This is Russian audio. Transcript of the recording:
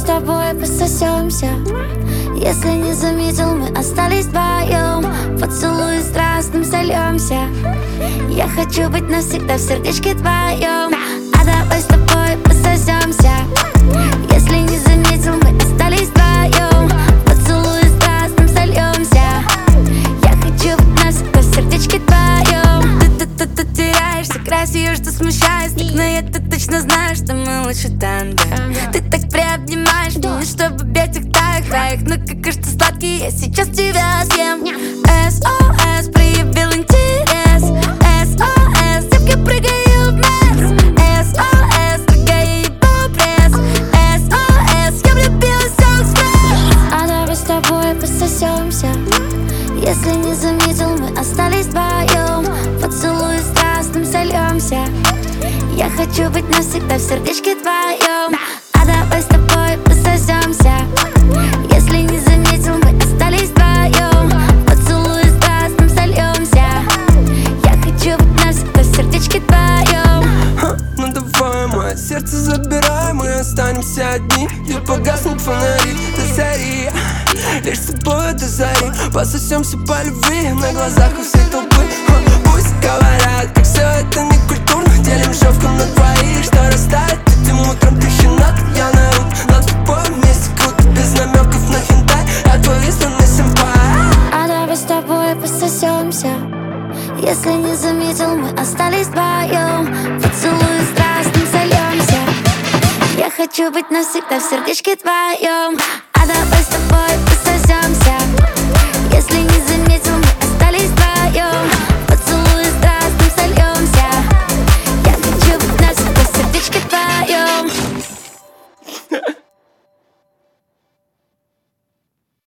с тобой пососемся. Если не заметил, мы остались вдвоем Поцелуй страстным сольемся Я хочу быть навсегда в сердечке твоем А давай с тобой пососемся. Если не заметил, мы остались вдвоем Поцелуй страстным сольемся Я хочу быть навсегда в сердечке твоем Ты, ты, ты, ты теряешься, красивее, что смущаюсь Так, но я ты точно знаю, что мы лучше тандем Ты так приобнимаешь меня, чтобы в объятиях тает краях Ну какой что сладкий, я сейчас тебя съем. СОС проявил интерес. СОС, девки прыгаю в мест СОС, дорогая его пресс СОС, я влюбилась в экспресс. А давай с тобой пососемся. Если не заметил, мы остались вдвоем. Поцелуй страстным сольемся Я хочу быть навсегда в сердечке твоем А давай с тобой пососемся Если не заметил, мы остались вдвоем Поцелуй страстным сольемся Я хочу быть навсегда в сердечке твоем Ну давай, мое сердце забирай Мы останемся одни. И погаснут фонари до зари Лишь с тобой до зари Пососемся по любви. На глазах у всей толпы Пусть говорят, Если не заметил, мы остались вдвоем Поцелуй страстным сольемся Я хочу быть навсегда в сердечке твоем А давай с тобой пососемся